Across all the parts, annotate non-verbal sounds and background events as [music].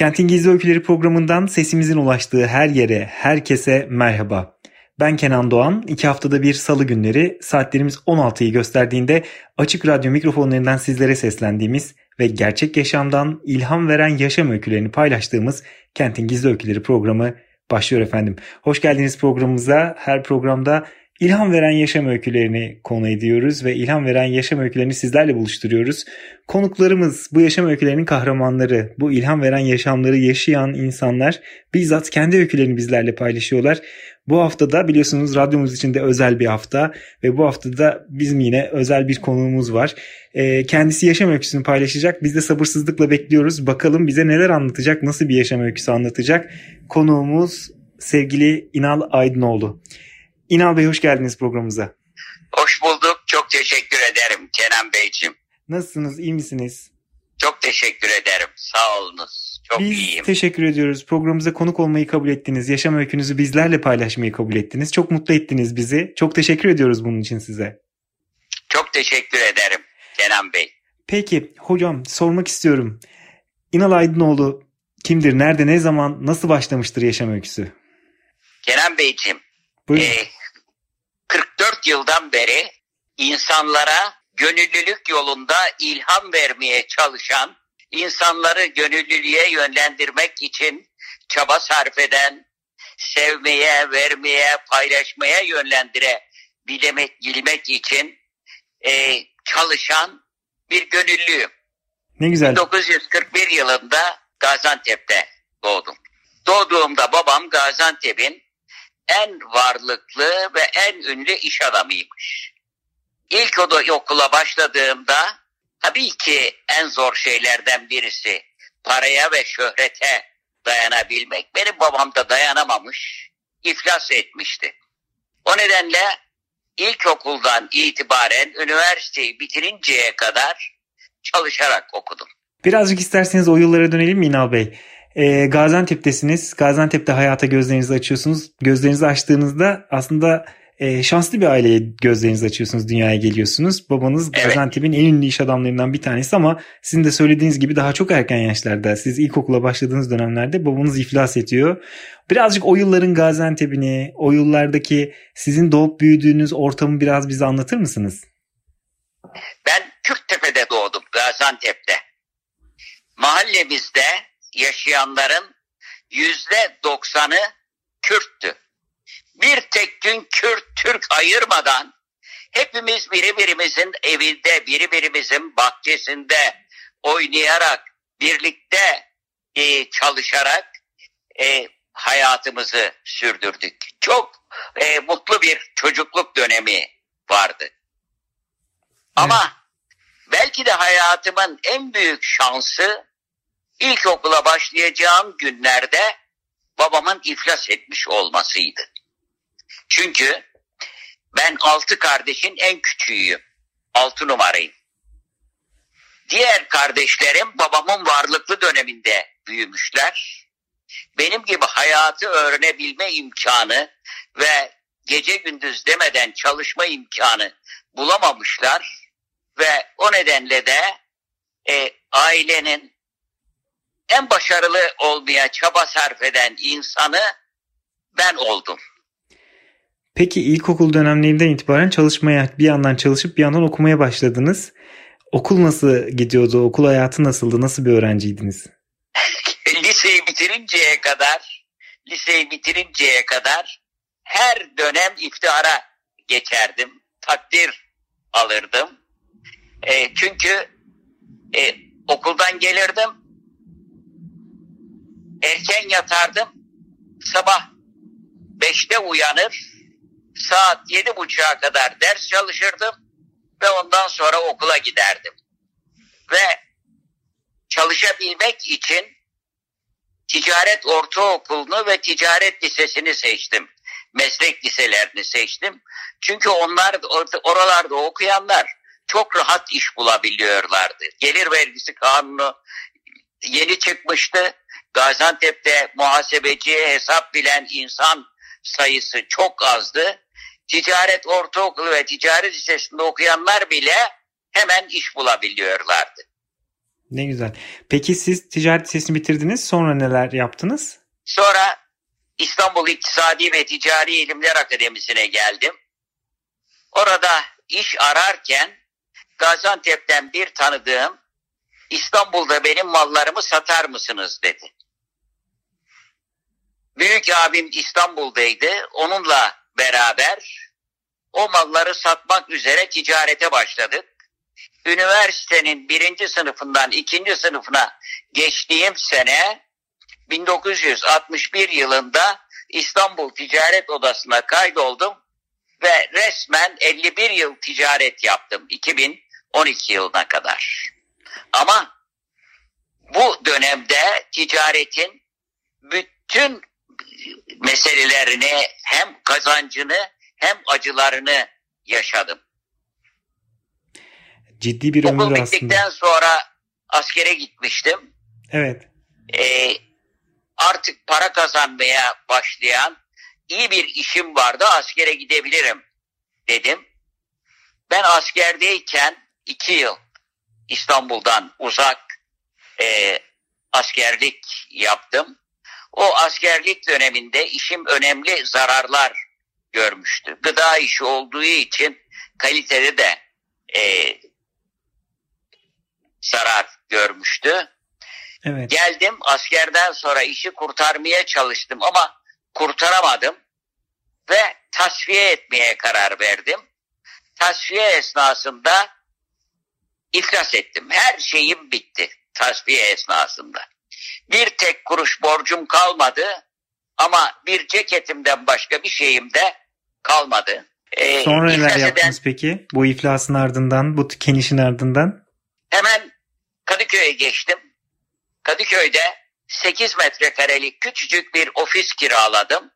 Kentin Gizli Öyküleri programından sesimizin ulaştığı her yere, herkese merhaba. Ben Kenan Doğan. İki haftada bir salı günleri saatlerimiz 16'yı gösterdiğinde açık radyo mikrofonlarından sizlere seslendiğimiz ve gerçek yaşamdan ilham veren yaşam öykülerini paylaştığımız Kentin Gizli Öyküleri programı başlıyor efendim. Hoş geldiniz programımıza. Her programda İlham veren yaşam öykülerini konu ediyoruz ve ilham veren yaşam öykülerini sizlerle buluşturuyoruz. Konuklarımız bu yaşam öykülerinin kahramanları, bu ilham veren yaşamları yaşayan insanlar bizzat kendi öykülerini bizlerle paylaşıyorlar. Bu hafta da biliyorsunuz radyomuz için de özel bir hafta ve bu haftada bizim yine özel bir konuğumuz var. E, kendisi yaşam öyküsünü paylaşacak. Biz de sabırsızlıkla bekliyoruz. Bakalım bize neler anlatacak, nasıl bir yaşam öyküsü anlatacak. Konuğumuz sevgili İnal Aydınoğlu. İnal Bey hoş geldiniz programımıza. Hoş bulduk. Çok teşekkür ederim Kenan Beyciğim. Nasılsınız? İyi misiniz? Çok teşekkür ederim. Sağ olunuz. Çok Biz iyiyim. teşekkür ediyoruz. Programımıza konuk olmayı kabul ettiniz. Yaşam öykünüzü bizlerle paylaşmayı kabul ettiniz. Çok mutlu ettiniz bizi. Çok teşekkür ediyoruz bunun için size. Çok teşekkür ederim Kenan Bey. Peki hocam sormak istiyorum. İnal Aydınoğlu kimdir? Nerede, ne zaman, nasıl başlamıştır yaşam öyküsü? Kenan Beyciğim, Buyurun. e, 44 yıldan beri insanlara gönüllülük yolunda ilham vermeye çalışan, insanları gönüllülüğe yönlendirmek için çaba sarf eden, sevmeye, vermeye, paylaşmaya yönlendirebilmek bilmek için e, çalışan bir gönüllüyüm. ne güzel. 1941 yılında Gaziantep'te doğdum. Doğduğumda babam Gaziantep'in en varlıklı ve en ünlü iş adamıymış. İlk oda- okula başladığımda tabii ki en zor şeylerden birisi paraya ve şöhrete dayanabilmek. Benim babam da dayanamamış, iflas etmişti. O nedenle ilkokuldan itibaren üniversiteyi bitirinceye kadar çalışarak okudum. Birazcık isterseniz o yıllara dönelim mi Bey? Ee, Gaziantep'tesiniz. Gaziantep'te hayata gözlerinizi açıyorsunuz. Gözlerinizi açtığınızda aslında e, şanslı bir aileye gözlerinizi açıyorsunuz. Dünyaya geliyorsunuz. Babanız Evet. Gaziantep'in en ünlü iş adamlarından bir tanesi ama sizin de söylediğiniz gibi daha çok erken yaşlarda siz ilkokula başladığınız dönemlerde babanız iflas ediyor. Birazcık o yılların Gaziantep'ini, o yıllardaki sizin doğup büyüdüğünüz ortamı biraz bize anlatır mısınız? Ben Kürktepe'de doğdum, Gaziantep'te. Mahallemizde yaşayanların yüzde doksanı Kürttü. Bir tek gün Kürt, Türk ayırmadan hepimiz birbirimizin evinde, birbirimizin bahçesinde oynayarak, birlikte e, çalışarak e, hayatımızı sürdürdük. Çok e, mutlu bir çocukluk dönemi vardı. Ama belki de hayatımın en büyük şansı ilkokula başlayacağım günlerde babamın iflas etmiş olmasıydı. Çünkü ben altı kardeşin en küçüğüyüm. Altı numarayım. Diğer kardeşlerim babamın varlıklı döneminde büyümüşler. Benim gibi hayatı öğrenebilme imkanı ve gece gündüz demeden çalışma imkanı bulamamışlar ve o nedenle de e, ailenin en başarılı olmaya çaba sarf eden insanı ben oldum. Peki ilkokul dönemlerinden itibaren çalışmaya bir yandan çalışıp bir yandan okumaya başladınız. Okul nasıl gidiyordu? Okul hayatı nasıldı? Nasıl bir öğrenciydiniz? [laughs] Liseyi bitirinceye kadar, liseyi bitirinceye kadar her dönem iftihara geçerdim. Takdir alırdım. E, çünkü e, okuldan gelirdim. Erken yatardım. Sabah beşte uyanır. Saat yedi buçuğa kadar ders çalışırdım. Ve ondan sonra okula giderdim. Ve çalışabilmek için ticaret ortaokulunu ve ticaret lisesini seçtim. Meslek liselerini seçtim. Çünkü onlar oralarda okuyanlar çok rahat iş bulabiliyorlardı. Gelir vergisi kanunu yeni çıkmıştı. Gaziantep'te muhasebeci hesap bilen insan sayısı çok azdı. Ticaret ortaokulu ve ticaret lisesinde okuyanlar bile hemen iş bulabiliyorlardı. Ne güzel. Peki siz ticaret lisesini bitirdiniz. Sonra neler yaptınız? Sonra İstanbul İktisadi ve Ticari İlimler Akademisi'ne geldim. Orada iş ararken Gaziantep'ten bir tanıdığım İstanbul'da benim mallarımı satar mısınız dedi. Büyük abim İstanbul'daydı. Onunla beraber o malları satmak üzere ticarete başladık. Üniversitenin birinci sınıfından ikinci sınıfına geçtiğim sene 1961 yılında İstanbul Ticaret Odası'na kaydoldum ve resmen 51 yıl ticaret yaptım 2012 yılına kadar. Ama bu dönemde ticaretin bütün meselelerini hem kazancını hem acılarını yaşadım. Ciddi bir Okul ömür bittikten aslında. sonra askere gitmiştim. Evet. Ee, artık para kazanmaya başlayan iyi bir işim vardı askere gidebilirim dedim. Ben askerdeyken iki yıl İstanbul'dan uzak e, askerlik yaptım. O askerlik döneminde işim önemli zararlar görmüştü. Gıda işi olduğu için kalitede de e, zarar görmüştü. Evet. Geldim askerden sonra işi kurtarmaya çalıştım ama kurtaramadım ve tasfiye etmeye karar verdim. Tasfiye esnasında iflas ettim. Her şeyim bitti tasfiye esnasında. Bir tek kuruş borcum kalmadı ama bir ceketimden başka bir şeyim de kalmadı. Ee, Sonra neler eden, yaptınız peki? Bu iflasın ardından, bu tükenişin ardından? Hemen Kadıköy'e geçtim. Kadıköy'de 8 metrekarelik küçücük bir ofis kiraladım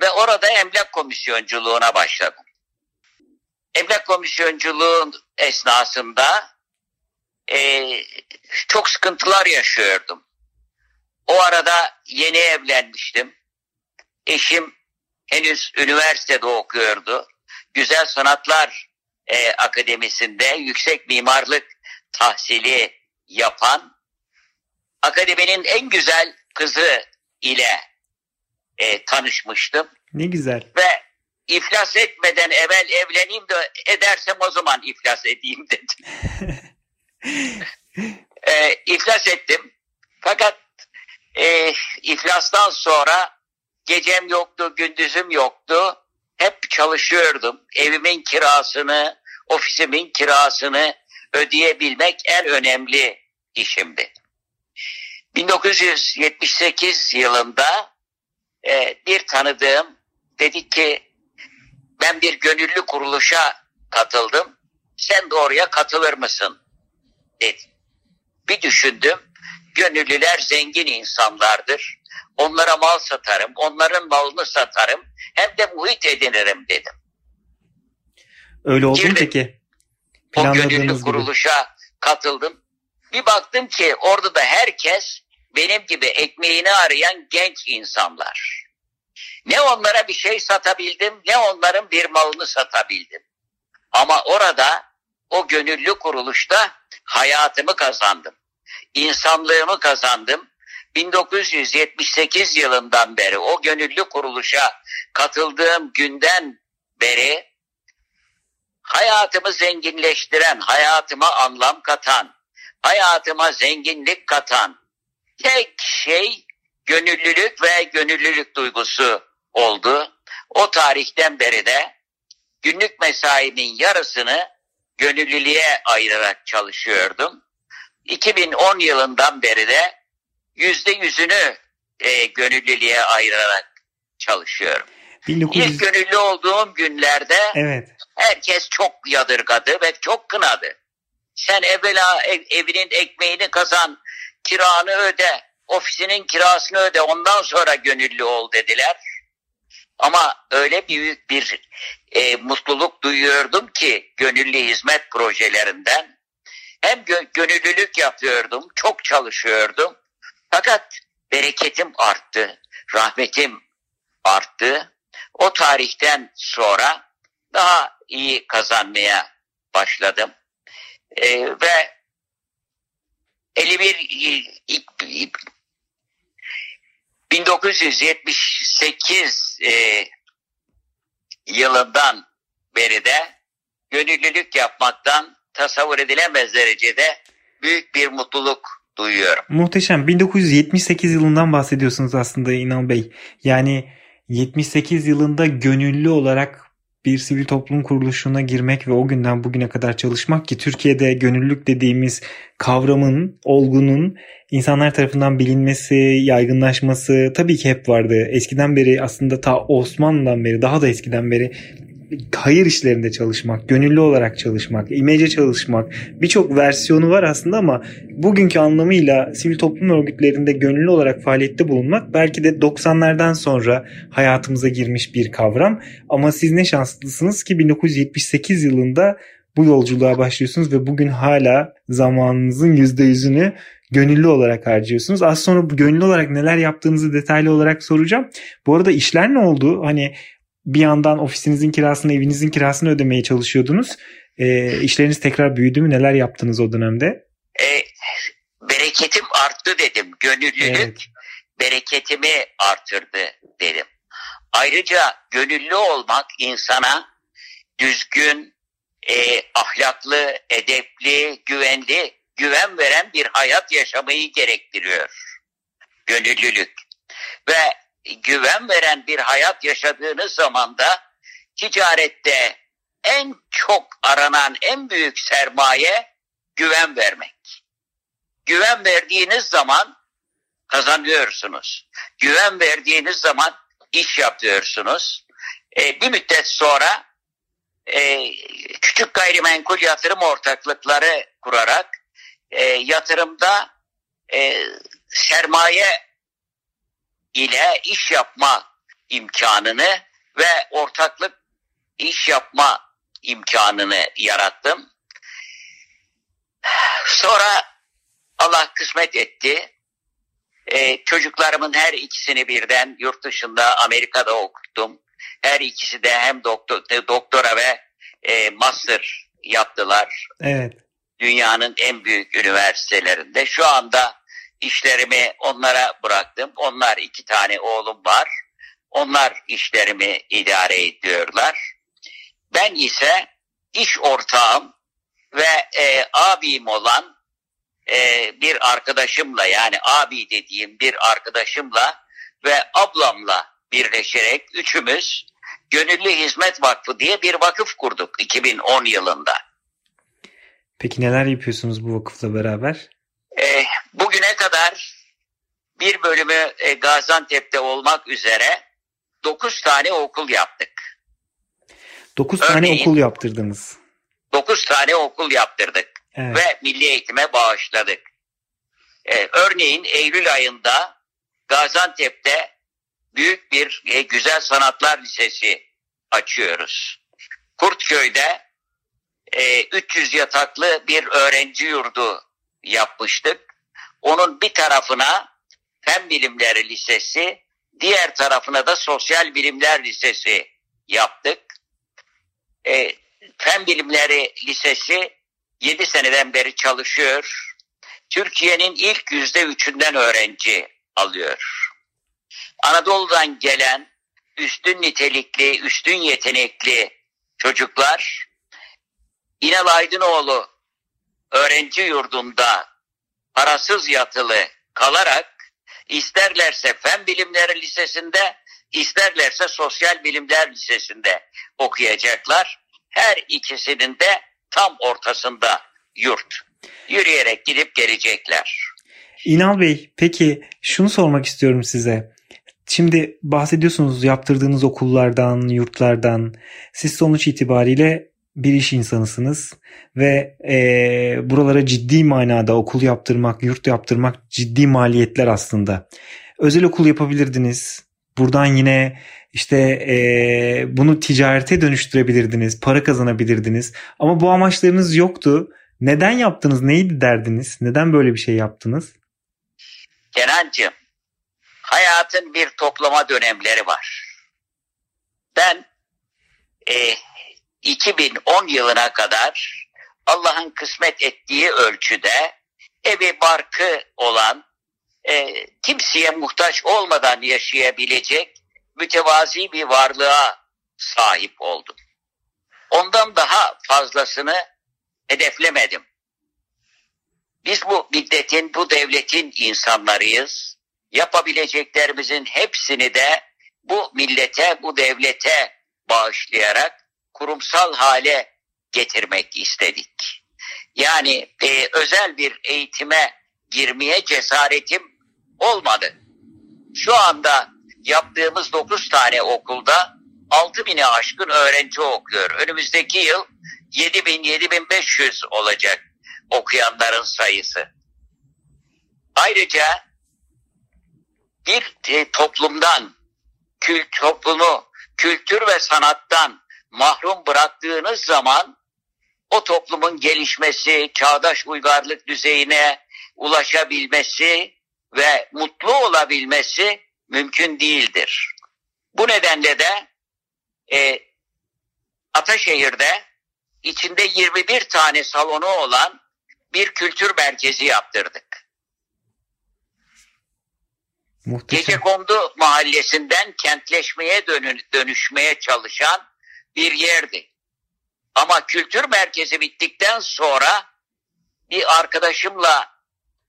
ve orada emlak komisyonculuğuna başladım. Emlak komisyonculuğun esnasında e, çok sıkıntılar yaşıyordum. O arada yeni evlenmiştim. Eşim henüz üniversitede okuyordu. Güzel Sanatlar e, Akademisi'nde yüksek mimarlık tahsili yapan akademinin en güzel kızı ile e, tanışmıştım. Ne güzel. Ve iflas etmeden evvel evleneyim de edersem o zaman iflas edeyim dedim. [laughs] e, iflas ettim. Fakat e, iflastan sonra gecem yoktu, gündüzüm yoktu. Hep çalışıyordum. Evimin kirasını, ofisimin kirasını ödeyebilmek en önemli işimdi. 1978 yılında e, bir tanıdığım dedi ki ben bir gönüllü kuruluşa katıldım. Sen de oraya katılır mısın? Dedi. Bir düşündüm. Gönüllüler zengin insanlardır. Onlara mal satarım, onların malını satarım. Hem de muhit edinirim dedim. Öyle oldu mu peki? O gönüllü kuruluşa katıldım. Bir baktım ki orada da herkes benim gibi ekmeğini arayan genç insanlar. Ne onlara bir şey satabildim ne onların bir malını satabildim. Ama orada o gönüllü kuruluşta hayatımı kazandım. İnsanlığımı kazandım. 1978 yılından beri o gönüllü kuruluşa katıldığım günden beri hayatımı zenginleştiren, hayatıma anlam katan, hayatıma zenginlik katan tek şey gönüllülük ve gönüllülük duygusu oldu. O tarihten beri de günlük mesaimin yarısını gönüllülüğe ayırarak çalışıyordum. 2010 yılından beri de yüzde yüzünü e, gönüllülüğe ayırarak çalışıyorum. 1900... İlk gönüllü olduğum günlerde evet. herkes çok yadırgadı ve çok kınadı. Sen evvela ev, evinin ekmeğini kazan, kiranı öde, ofisinin kirasını öde, ondan sonra gönüllü ol dediler. Ama öyle büyük bir e, mutluluk duyuyordum ki gönüllü hizmet projelerinden. Hem gö- gönüllülük yapıyordum, çok çalışıyordum. Fakat bereketim arttı, rahmetim arttı. O tarihten sonra daha iyi kazanmaya başladım. E, ve 51 1978 e, yılından beri de gönüllülük yapmaktan tasavvur edilemez derecede büyük bir mutluluk duyuyorum. Muhteşem. 1978 yılından bahsediyorsunuz aslında İnan Bey. Yani 78 yılında gönüllü olarak bir sivil toplum kuruluşuna girmek ve o günden bugüne kadar çalışmak ki Türkiye'de gönüllülük dediğimiz kavramın, olgunun insanlar tarafından bilinmesi, yaygınlaşması tabii ki hep vardı. Eskiden beri aslında ta Osmanlı'dan beri daha da eskiden beri hayır işlerinde çalışmak, gönüllü olarak çalışmak, imece çalışmak birçok versiyonu var aslında ama bugünkü anlamıyla sivil toplum örgütlerinde gönüllü olarak faaliyette bulunmak belki de 90'lardan sonra hayatımıza girmiş bir kavram ama siz ne şanslısınız ki 1978 yılında bu yolculuğa başlıyorsunuz ve bugün hala zamanınızın %100'ünü gönüllü olarak harcıyorsunuz. Az sonra gönüllü olarak neler yaptığınızı detaylı olarak soracağım. Bu arada işler ne oldu? Hani bir yandan ofisinizin kirasını, evinizin kirasını ödemeye çalışıyordunuz. E, işleriniz tekrar büyüdü mü? Neler yaptınız o dönemde? E, bereketim arttı dedim. Gönüllülük evet. bereketimi artırdı dedim. Ayrıca gönüllü olmak insana düzgün, e, ahlaklı, edepli, güvenli, güven veren bir hayat yaşamayı gerektiriyor. Gönüllülük. Ve güven veren bir hayat yaşadığınız zaman da ticarette en çok aranan en büyük sermaye güven vermek. Güven verdiğiniz zaman kazanıyorsunuz. Güven verdiğiniz zaman iş yapıyorsunuz. E, bir müddet sonra e, küçük gayrimenkul yatırım ortaklıkları kurarak e, yatırımda e, sermaye ile iş yapma imkanını ve ortaklık iş yapma imkanını yarattım. Sonra Allah kısmet etti. Ee, çocuklarımın her ikisini birden yurt dışında Amerika'da okuttum. Her ikisi de hem doktor, doktora ve e, master yaptılar. Evet. Dünyanın en büyük üniversitelerinde. Şu anda işlerimi onlara bıraktım. Onlar iki tane oğlum var. Onlar işlerimi idare ediyorlar. Ben ise iş ortağım ve e, abim olan e, bir arkadaşımla yani abi dediğim bir arkadaşımla ve ablamla birleşerek üçümüz Gönüllü Hizmet Vakfı diye bir vakıf kurduk 2010 yılında. Peki neler yapıyorsunuz bu vakıfla beraber? E, bugüne kadar bir bölümü e, Gaziantep'te olmak üzere 9 tane okul yaptık. 9 tane okul yaptırdınız. 9 tane okul yaptırdık evet. ve milli eğitime bağışladık. Ee, örneğin Eylül ayında Gaziantep'te büyük bir e, güzel sanatlar lisesi açıyoruz. Kurtköy'de e, 300 yataklı bir öğrenci yurdu yapmıştık. Onun bir tarafına Fen Bilimleri Lisesi, diğer tarafına da Sosyal Bilimler Lisesi yaptık. E, Fen Bilimleri Lisesi 7 seneden beri çalışıyor. Türkiye'nin ilk yüzde üçünden öğrenci alıyor. Anadolu'dan gelen üstün nitelikli, üstün yetenekli çocuklar İnal Aydınoğlu öğrenci yurdunda parasız yatılı kalarak isterlerse Fen Bilimleri Lisesi'nde isterlerse Sosyal Bilimler Lisesi'nde okuyacaklar. Her ikisinin de tam ortasında yurt. Yürüyerek gidip gelecekler. İnal Bey peki şunu sormak istiyorum size. Şimdi bahsediyorsunuz yaptırdığınız okullardan, yurtlardan. Siz sonuç itibariyle bir iş insanısınız ve e, buralara ciddi manada okul yaptırmak, yurt yaptırmak ciddi maliyetler aslında. Özel okul yapabilirdiniz. Buradan yine işte e, bunu ticarete dönüştürebilirdiniz, para kazanabilirdiniz. Ama bu amaçlarınız yoktu. Neden yaptınız? Neydi derdiniz? Neden böyle bir şey yaptınız? Kenancığım, hayatın bir toplama dönemleri var. Ben e, 2010 yılına kadar Allah'ın kısmet ettiği ölçüde evi barkı olan, e, kimseye muhtaç olmadan yaşayabilecek mütevazi bir varlığa sahip oldum. Ondan daha fazlasını hedeflemedim. Biz bu milletin, bu devletin insanlarıyız. Yapabileceklerimizin hepsini de bu millete, bu devlete bağışlayarak kurumsal hale getirmek istedik. Yani e, özel bir eğitime girmeye cesaretim olmadı. Şu anda yaptığımız 9 tane okulda 6 bini aşkın öğrenci okuyor. Önümüzdeki yıl 7000-7500 olacak okuyanların sayısı. Ayrıca bir e, toplumdan, kült toplumu kültür ve sanattan mahrum bıraktığınız zaman o toplumun gelişmesi, çağdaş uygarlık düzeyine ulaşabilmesi ve mutlu olabilmesi mümkün değildir. Bu nedenle de e, Ataşehir'de içinde 21 tane salonu olan bir kültür merkezi yaptırdık. Muhteşem. Gecekondu mahallesinden kentleşmeye dönüşmeye çalışan bir yerdi. Ama kültür merkezi bittikten sonra bir arkadaşımla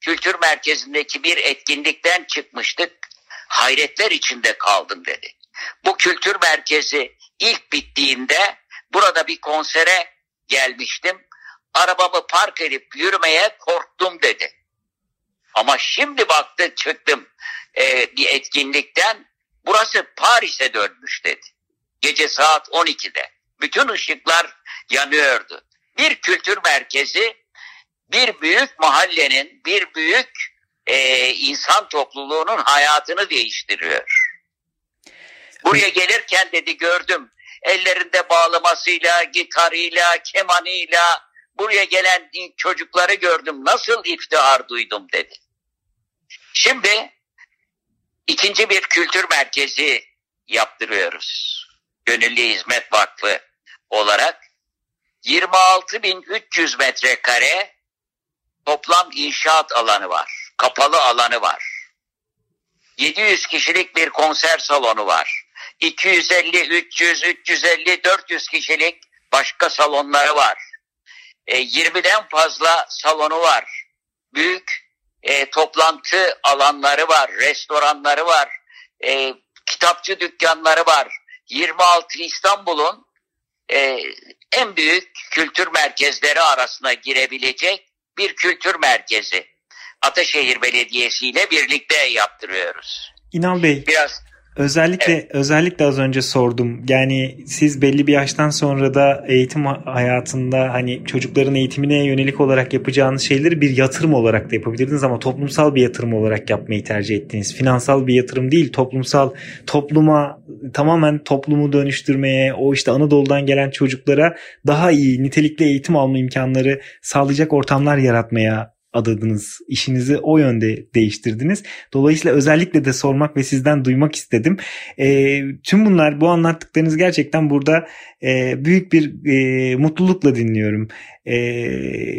kültür merkezindeki bir etkinlikten çıkmıştık. Hayretler içinde kaldım dedi. Bu kültür merkezi ilk bittiğinde burada bir konsere gelmiştim. Arabamı park edip yürümeye korktum dedi. Ama şimdi baktı çıktım e, bir etkinlikten burası Paris'e dönmüş dedi. Gece saat 12'de. Bütün ışıklar yanıyordu. Bir kültür merkezi bir büyük mahallenin, bir büyük e, insan topluluğunun hayatını değiştiriyor. Buraya gelirken dedi gördüm ellerinde bağlamasıyla, gitarıyla, kemanıyla buraya gelen çocukları gördüm. Nasıl iftihar duydum dedi. Şimdi ikinci bir kültür merkezi yaptırıyoruz. Gönüllü Hizmet Vakfı olarak 26.300 metrekare toplam inşaat alanı var. Kapalı alanı var. 700 kişilik bir konser salonu var. 250, 300, 350, 400 kişilik başka salonları var. E, 20'den fazla salonu var. Büyük e, toplantı alanları var, restoranları var, e, kitapçı dükkanları var. 26 İstanbul'un e, en büyük kültür merkezleri arasına girebilecek bir kültür merkezi. Ataşehir Belediyesi ile birlikte yaptırıyoruz. İnan Bey. Biraz Özellikle evet. özellikle az önce sordum. Yani siz belli bir yaştan sonra da eğitim hayatında hani çocukların eğitimine yönelik olarak yapacağınız şeyleri bir yatırım olarak da yapabilirdiniz ama toplumsal bir yatırım olarak yapmayı tercih ettiniz. Finansal bir yatırım değil, toplumsal topluma tamamen toplumu dönüştürmeye, o işte Anadolu'dan gelen çocuklara daha iyi nitelikli eğitim alma imkanları sağlayacak ortamlar yaratmaya adadınız. İşinizi o yönde değiştirdiniz. Dolayısıyla özellikle de sormak ve sizden duymak istedim. E, tüm bunlar bu anlattıklarınız gerçekten burada e, büyük bir e, mutlulukla dinliyorum. E,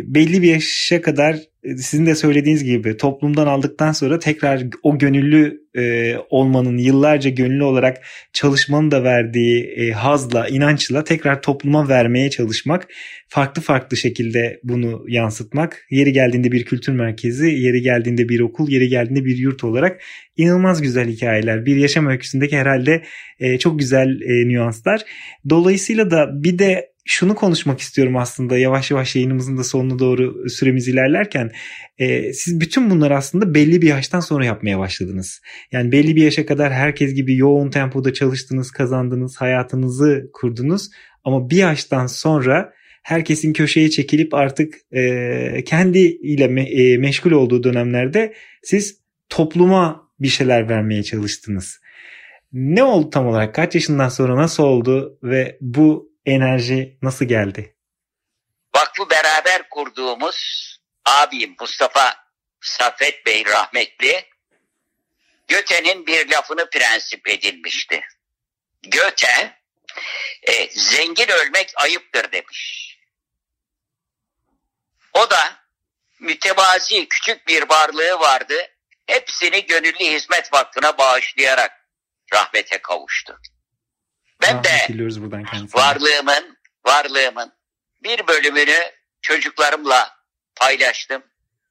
belli bir yaşa kadar sizin de söylediğiniz gibi toplumdan aldıktan sonra tekrar o gönüllü e, olmanın yıllarca gönüllü olarak çalışmanın da verdiği e, hazla, inançla tekrar topluma vermeye çalışmak, farklı farklı şekilde bunu yansıtmak, yeri geldiğinde bir kültür merkezi, yeri geldiğinde bir okul, yeri geldiğinde bir yurt olarak inanılmaz güzel hikayeler. Bir yaşam öyküsündeki herhalde e, çok güzel e, nüanslar. Dolayısıyla da bir de şunu konuşmak istiyorum aslında yavaş yavaş yayınımızın da sonuna doğru süremiz ilerlerken e, siz bütün bunları aslında belli bir yaştan sonra yapmaya başladınız. Yani belli bir yaşa kadar herkes gibi yoğun tempoda çalıştınız, kazandınız, hayatınızı kurdunuz. Ama bir yaştan sonra herkesin köşeye çekilip artık e, kendiyle me, e, meşgul olduğu dönemlerde siz topluma bir şeyler vermeye çalıştınız. Ne oldu tam olarak? Kaç yaşından sonra nasıl oldu ve bu enerji nasıl geldi? Vakfı beraber kurduğumuz abim Mustafa Safet Bey rahmetli Göte'nin bir lafını prensip edinmişti. Göte e, zengin ölmek ayıptır demiş. O da mütevazi küçük bir varlığı vardı. Hepsini gönüllü hizmet vakfına bağışlayarak rahmete kavuştu. Ben de buradan varlığımın varlığımın bir bölümünü çocuklarımla paylaştım.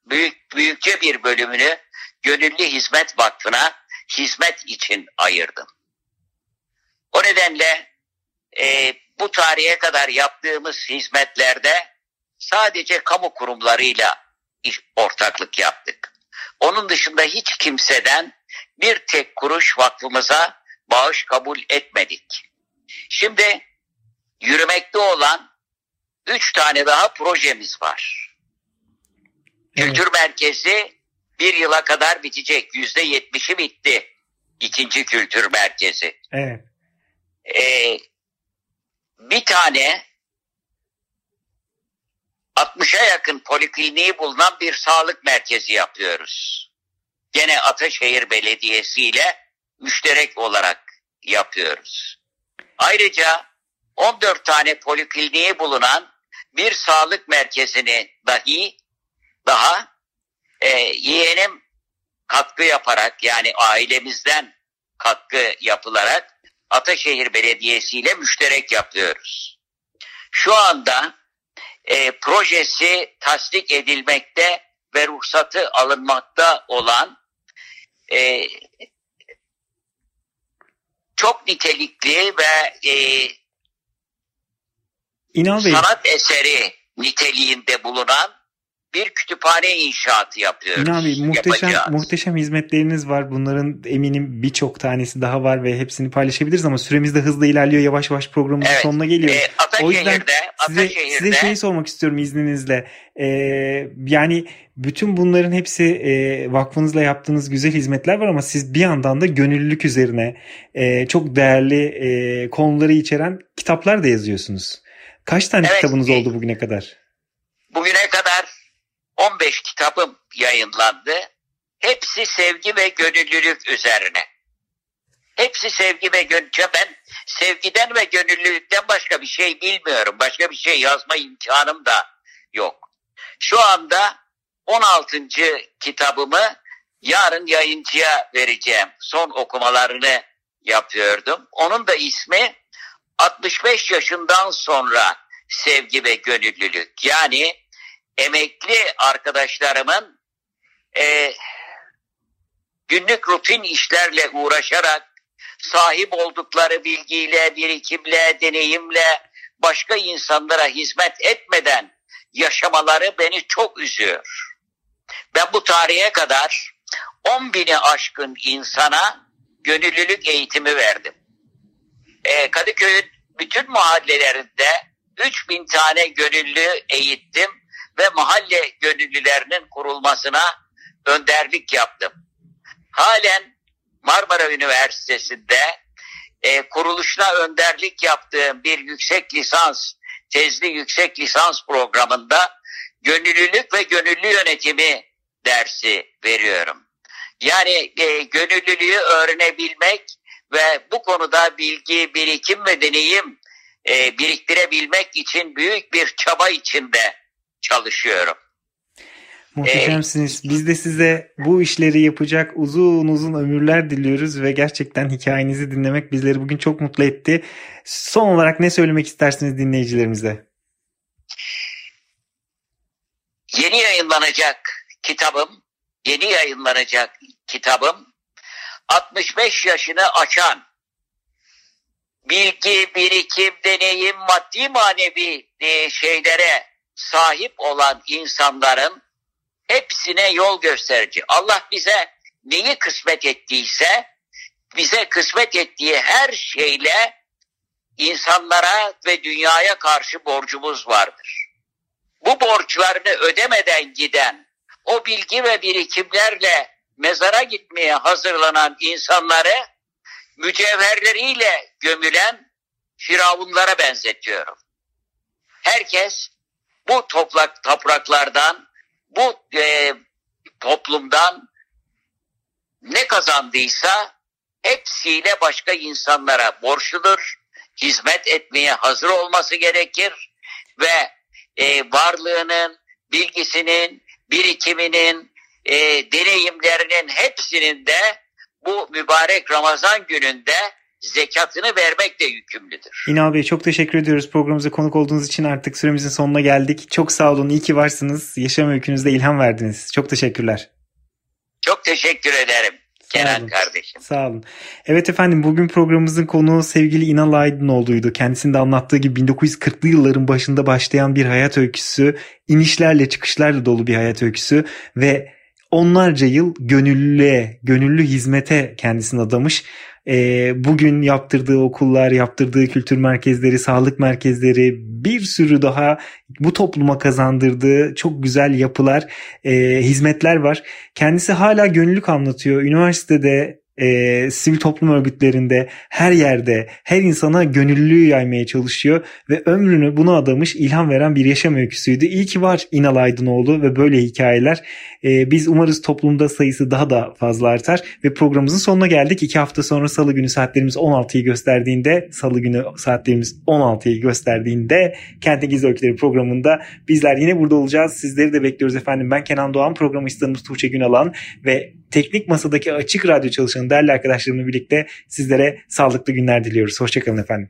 Büyük büyükçe bir bölümünü Gönüllü Hizmet Vakfı'na hizmet için ayırdım. O nedenle e, bu tarihe kadar yaptığımız hizmetlerde sadece kamu kurumlarıyla ortaklık yaptık. Onun dışında hiç kimseden bir tek kuruş vakfımıza bağış kabul etmedik. Şimdi yürümekte olan üç tane daha projemiz var. Evet. Kültür merkezi bir yıla kadar bitecek. Yüzde yetmişi bitti. İkinci kültür merkezi. Evet. Ee, bir tane 60'a yakın polikliniği bulunan bir sağlık merkezi yapıyoruz. Gene Ataşehir Belediyesi ile müşterek olarak yapıyoruz. Ayrıca 14 tane polikliniği bulunan bir sağlık merkezini dahi daha e, yeğenim katkı yaparak yani ailemizden katkı yapılarak Ataşehir Belediyesi ile müşterek yapıyoruz. Şu anda e, projesi tasdik edilmekte ve ruhsatı alınmakta olan e, çok nitelikli ve e, sanat eseri niteliğinde bulunan bir kütüphane inşaatı yapıyoruz. İnan Bey muhteşem, muhteşem hizmetleriniz var. Bunların eminim birçok tanesi daha var ve hepsini paylaşabiliriz ama süremiz de hızla ilerliyor. Yavaş yavaş programın evet. sonuna geliyor. E, o yüzden size, size şeyi sormak istiyorum izninizle. Ee, yani bütün bunların hepsi e, vakfınızla yaptığınız güzel hizmetler var ama siz bir yandan da gönüllülük üzerine e, çok değerli e, konuları içeren kitaplar da yazıyorsunuz. Kaç tane evet, kitabınız oldu bugüne kadar? Bugüne kadar 15 kitabım yayınlandı. Hepsi sevgi ve gönüllülük üzerine. Hepsi sevgi ve gönüllülük. Ben sevgiden ve gönüllülükten başka bir şey bilmiyorum. Başka bir şey yazma imkanım da yok. Şu anda 16. kitabımı yarın yayıncıya vereceğim. Son okumalarını yapıyordum. Onun da ismi 65 yaşından sonra sevgi ve gönüllülük. Yani emekli arkadaşlarımın e, günlük rutin işlerle uğraşarak sahip oldukları bilgiyle, birikimle, deneyimle başka insanlara hizmet etmeden yaşamaları beni çok üzüyor. Ben bu tarihe kadar 10 bini aşkın insana gönüllülük eğitimi verdim. Ee, Kadıköy'ün bütün mahallelerinde 3 bin tane gönüllü eğittim ve mahalle gönüllülerinin kurulmasına önderlik yaptım. Halen Marmara Üniversitesi'nde e, kuruluşuna önderlik yaptığım bir yüksek lisans, tezli yüksek lisans programında gönüllülük ve gönüllü yönetimi dersi veriyorum. Yani e, gönüllülüğü öğrenebilmek ve bu konuda bilgi, birikim ve deneyim e, biriktirebilmek için büyük bir çaba içinde çalışıyorum. Muhteşemsiniz. Ee, Biz de size bu işleri yapacak uzun uzun ömürler diliyoruz ve gerçekten hikayenizi dinlemek bizleri bugün çok mutlu etti. Son olarak ne söylemek istersiniz dinleyicilerimize? Yeni yayınlanacak kitabım, yeni yayınlanacak kitabım 65 yaşını açan bilgi, birikim, deneyim, maddi manevi e, şeylere sahip olan insanların hepsine yol gösterici. Allah bize neyi kısmet ettiyse bize kısmet ettiği her şeyle insanlara ve dünyaya karşı borcumuz vardır. Bu borçlarını ödemeden giden o bilgi ve birikimlerle mezara gitmeye hazırlanan insanları mücevherleriyle gömülen firavunlara benzetiyorum. Herkes bu toplak topraklardan, bu e, toplumdan ne kazandıysa hepsiyle başka insanlara borçludur. Hizmet etmeye hazır olması gerekir ve e, varlığının, bilgisinin, birikiminin, e, deneyimlerinin hepsinin de bu mübarek Ramazan gününde zekatını vermekle yükümlüdür. İnal Bey çok teşekkür ediyoruz programımıza konuk olduğunuz için artık süremizin sonuna geldik. Çok sağ olun, iyi ki varsınız. Yaşam öykünüzde ilham verdiniz. Çok teşekkürler. Çok teşekkür ederim. Kenan kardeşim. Sağ olun. Evet efendim bugün programımızın konuğu sevgili İnal Aydınoğlu'ydu. Kendisinin de anlattığı gibi 1940'lı yılların başında başlayan bir hayat öyküsü, inişlerle çıkışlarla dolu bir hayat öyküsü ve onlarca yıl gönüllüye, gönüllü hizmete kendisini adamış e, bugün yaptırdığı okullar, yaptırdığı kültür merkezleri, sağlık merkezleri bir sürü daha bu topluma kazandırdığı çok güzel yapılar, e, hizmetler var. Kendisi hala gönüllülük anlatıyor. Üniversitede e, sivil toplum örgütlerinde her yerde her insana gönüllülüğü yaymaya çalışıyor ve ömrünü buna adamış ilham veren bir yaşam öyküsüydü. İyi ki var İnal Aydınoğlu ve böyle hikayeler. E, biz umarız toplumda sayısı daha da fazla artar ve programımızın sonuna geldik. İki hafta sonra salı günü saatlerimiz 16'yı gösterdiğinde salı günü saatlerimiz 16'yı gösterdiğinde Kentin Gizli Öyküleri programında bizler yine burada olacağız. Sizleri de bekliyoruz efendim. Ben Kenan Doğan, program asistanımız Tuğçe Günalan ve teknik masadaki açık radyo çalışan değerli arkadaşlarımla birlikte sizlere sağlıklı günler diliyoruz. Hoşçakalın efendim.